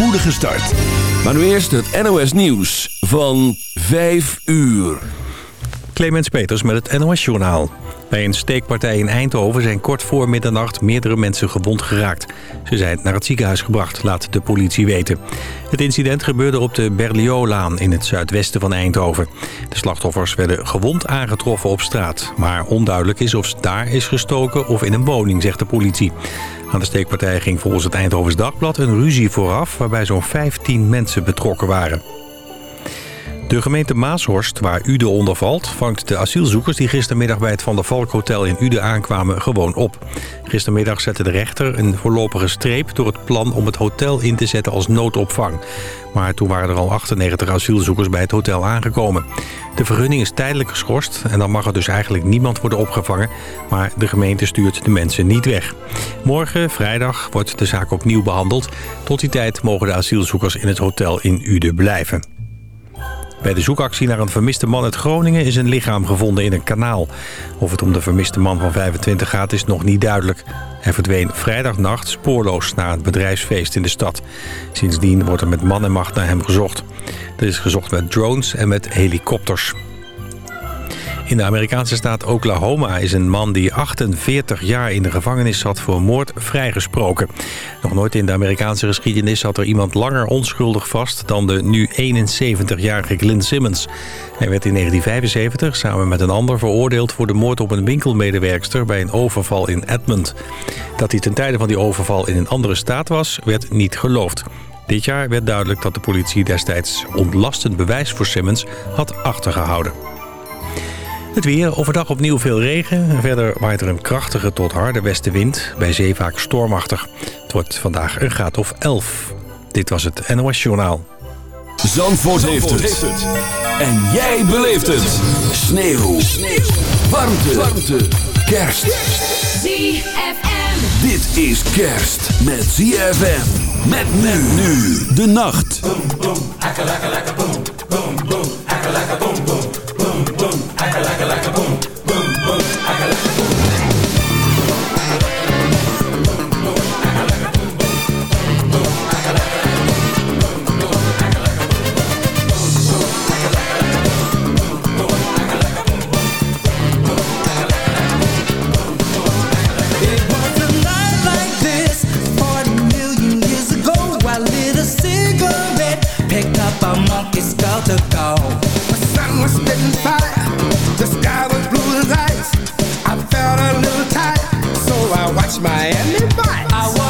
spoedige start. Maar nu eerst het NOS Nieuws van 5 uur. Clemens Peters met het NOS Journaal. Bij een steekpartij in Eindhoven zijn kort voor middernacht meerdere mensen gewond geraakt. Ze zijn naar het ziekenhuis gebracht, laat de politie weten. Het incident gebeurde op de Berlioolaan in het zuidwesten van Eindhoven. De slachtoffers werden gewond aangetroffen op straat. Maar onduidelijk is of daar is gestoken of in een woning, zegt de politie. Aan de steekpartij ging volgens het Eindhovens Dagblad een ruzie vooraf... waarbij zo'n 15 mensen betrokken waren. De gemeente Maashorst, waar Ude onder valt... vangt de asielzoekers die gistermiddag bij het Van der Valk Hotel in Ude aankwamen gewoon op. Gistermiddag zette de rechter een voorlopige streep... door het plan om het hotel in te zetten als noodopvang. Maar toen waren er al 98 asielzoekers bij het hotel aangekomen. De vergunning is tijdelijk geschorst en dan mag er dus eigenlijk niemand worden opgevangen. Maar de gemeente stuurt de mensen niet weg. Morgen, vrijdag, wordt de zaak opnieuw behandeld. Tot die tijd mogen de asielzoekers in het hotel in Ude blijven. Bij de zoekactie naar een vermiste man uit Groningen is een lichaam gevonden in een kanaal. Of het om de vermiste man van 25 gaat is nog niet duidelijk. Hij verdween vrijdagnacht spoorloos naar het bedrijfsfeest in de stad. Sindsdien wordt er met man en macht naar hem gezocht. Er is gezocht met drones en met helikopters. In de Amerikaanse staat Oklahoma is een man die 48 jaar in de gevangenis zat voor moord vrijgesproken. Nog nooit in de Amerikaanse geschiedenis zat er iemand langer onschuldig vast dan de nu 71-jarige Glenn Simmons. Hij werd in 1975 samen met een ander veroordeeld voor de moord op een winkelmedewerkster bij een overval in Edmond. Dat hij ten tijde van die overval in een andere staat was, werd niet geloofd. Dit jaar werd duidelijk dat de politie destijds ontlastend bewijs voor Simmons had achtergehouden. Het weer, overdag opnieuw veel regen. Verder waait er een krachtige tot harde westenwind. Bij zee vaak stormachtig. Het wordt vandaag een graad of 11. Dit was het NOS Journaal. Zandvoort, heeft, het. En jij beleeft het. Sneeuw. Sneeuw. Warmte. Warmte. Kerst. ZFM. Dit is kerst met ZFM. Met men nu de nacht. Boom, boom, akka, boom, boom, boom, akka, boom. boom, aka laka laka boom, boom, boom, boom. Picked up a monkey's skull to go. The sun was spitting fire. Watch Miami Vice.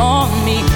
on me.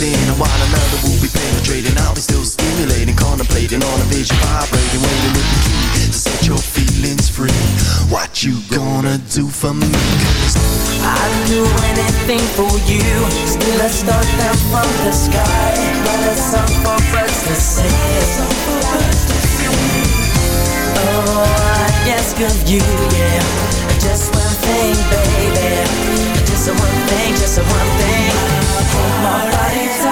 sin And while another will be penetrating I'll be still stimulating, contemplating On a vision vibrating, waiting with the key To set your feelings free. What you gonna do for me? Cause I'd do anything for you. Still a star down from the sky. But a song for birds to sing Oh, I ask of you, yeah. Just one thing, baby. Just one thing, just one thing. My body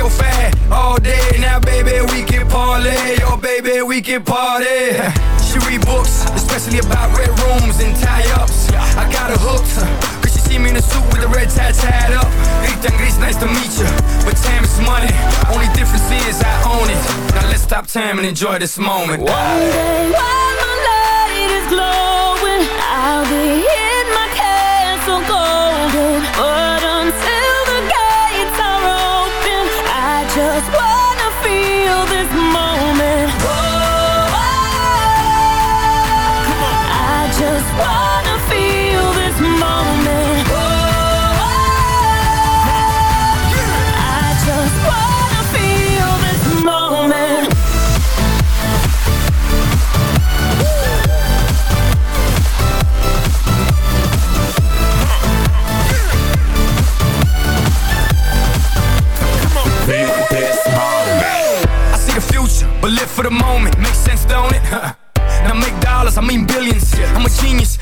Real fat all day. Now, baby, we can parlay. Oh, baby, we can party. She read books, especially about red rooms and tie ups. I got her hooked. See me in a suit with a red tie tied up. Gris, nice to meet you. But time is money. Only difference is I own it. Now let's stop time and enjoy this moment. One day while the light is glowing, I'll be in my castle golden. But until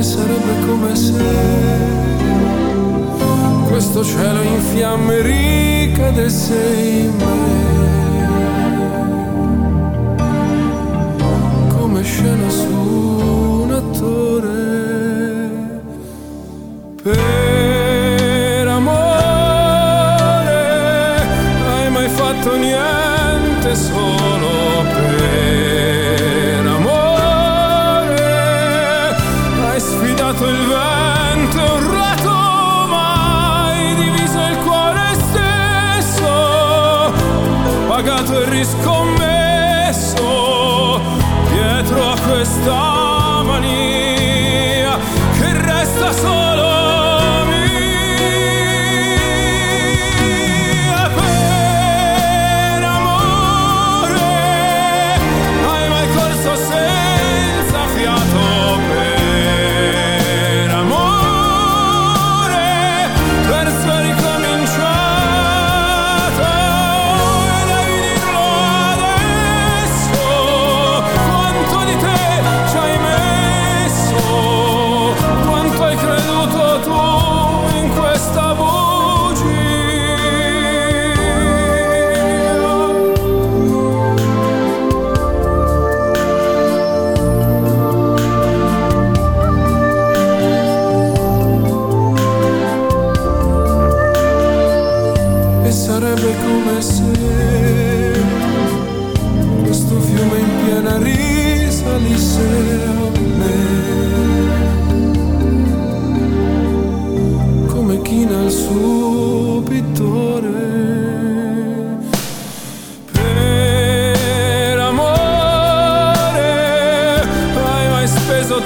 e sarebbe come se questo cielo in fiamme ricadesse in me. Come scena su un attore per this cold.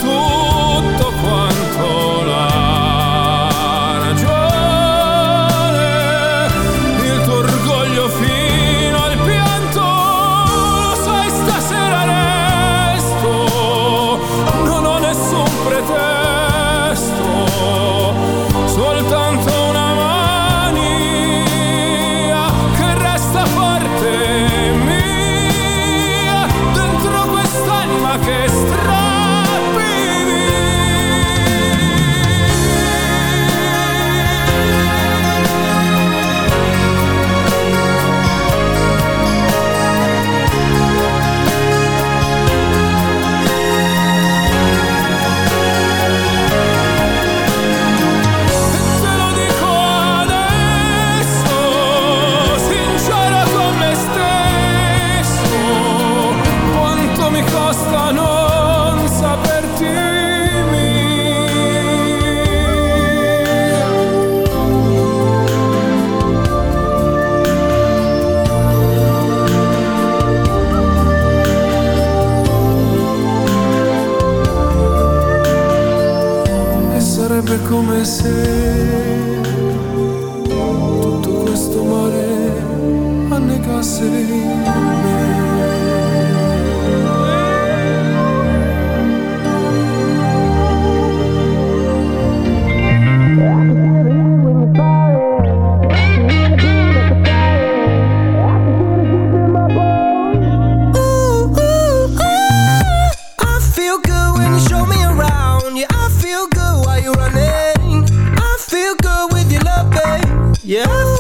路 Yeah,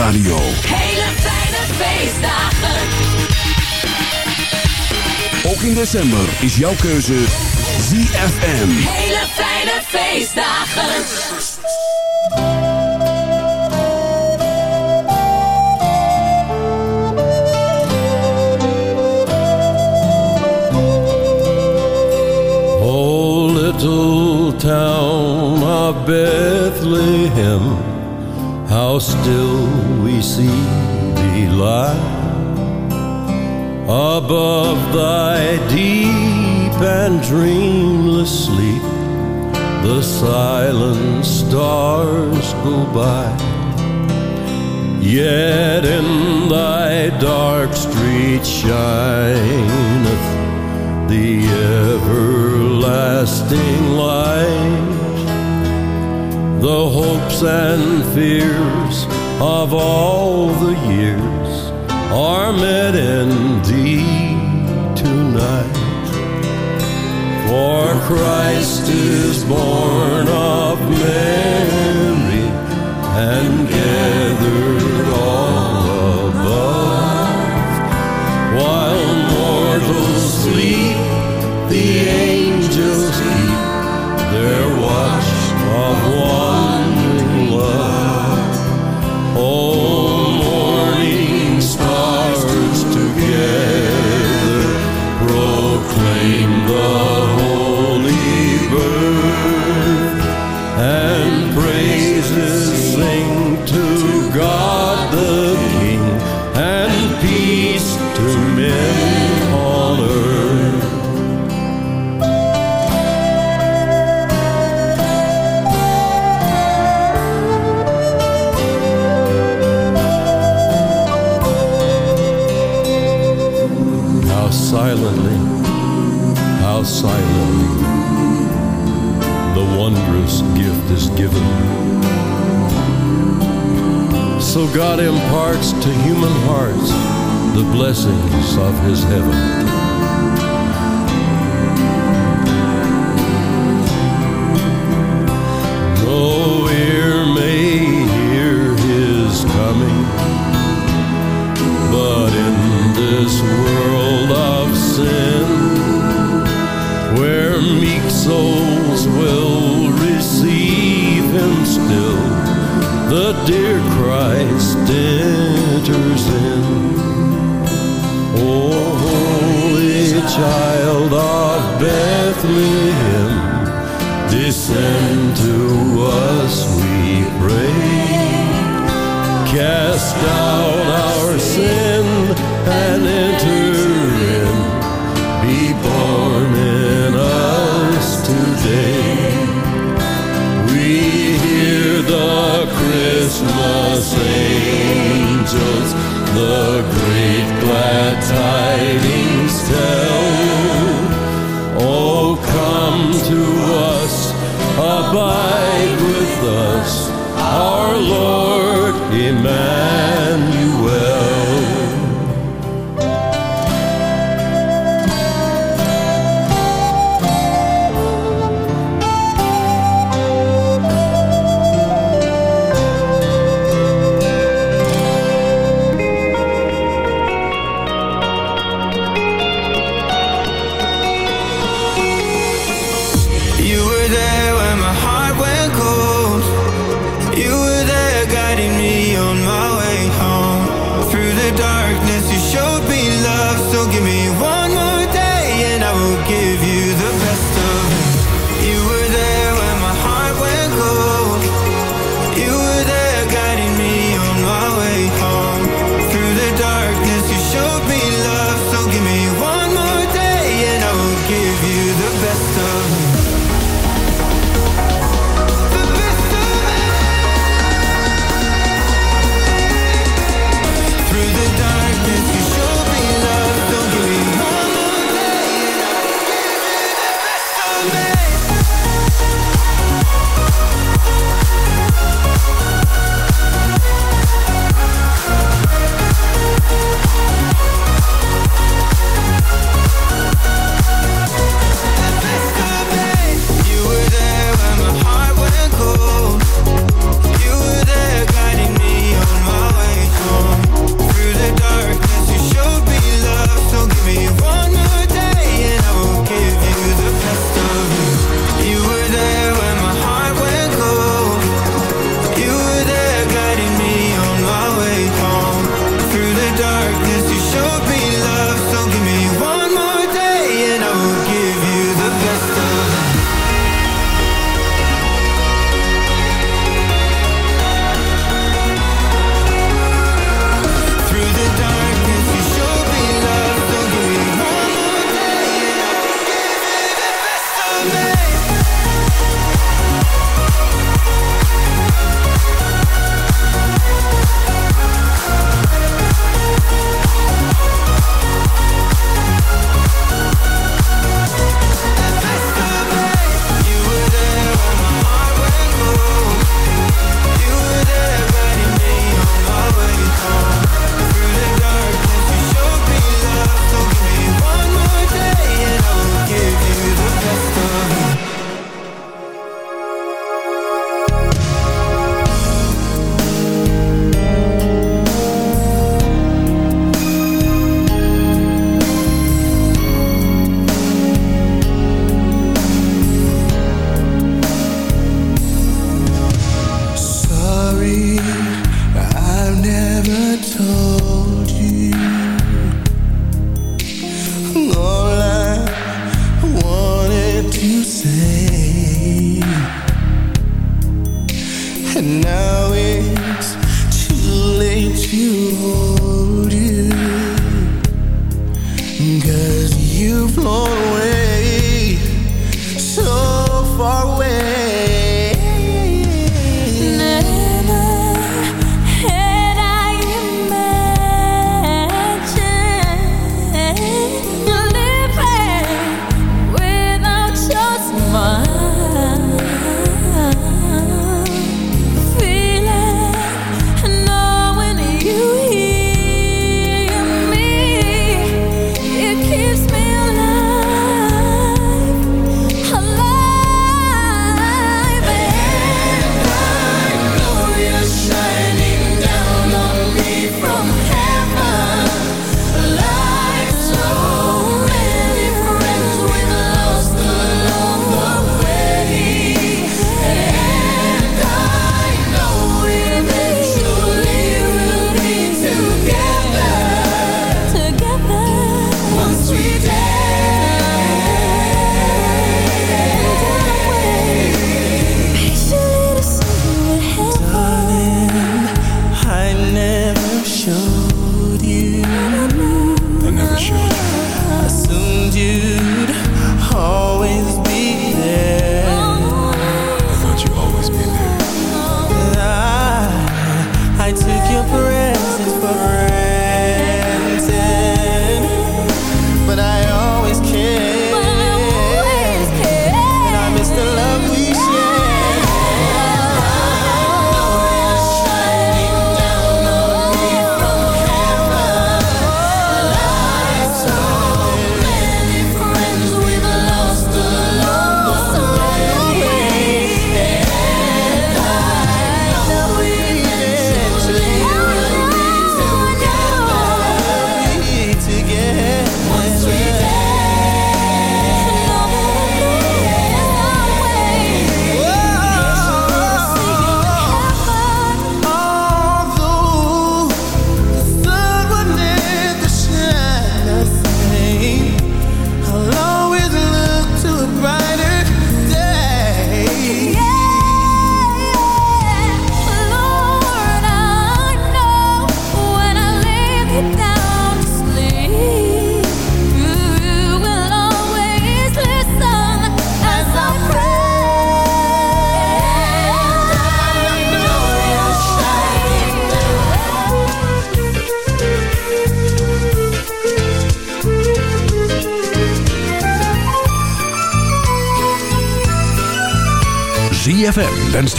radio. Hele fijne feestdagen. Ook in december is jouw keuze ZFM. Hele fijne feestdagen. Oh, little town of Bethlehem. How still dreamless sleep, the silent stars go by. Yet in thy dark street shineth the everlasting light. The hopes and fears of all the years are met in thee For Christ is born of Mary and is given. So God imparts to human hearts the blessings of his heaven.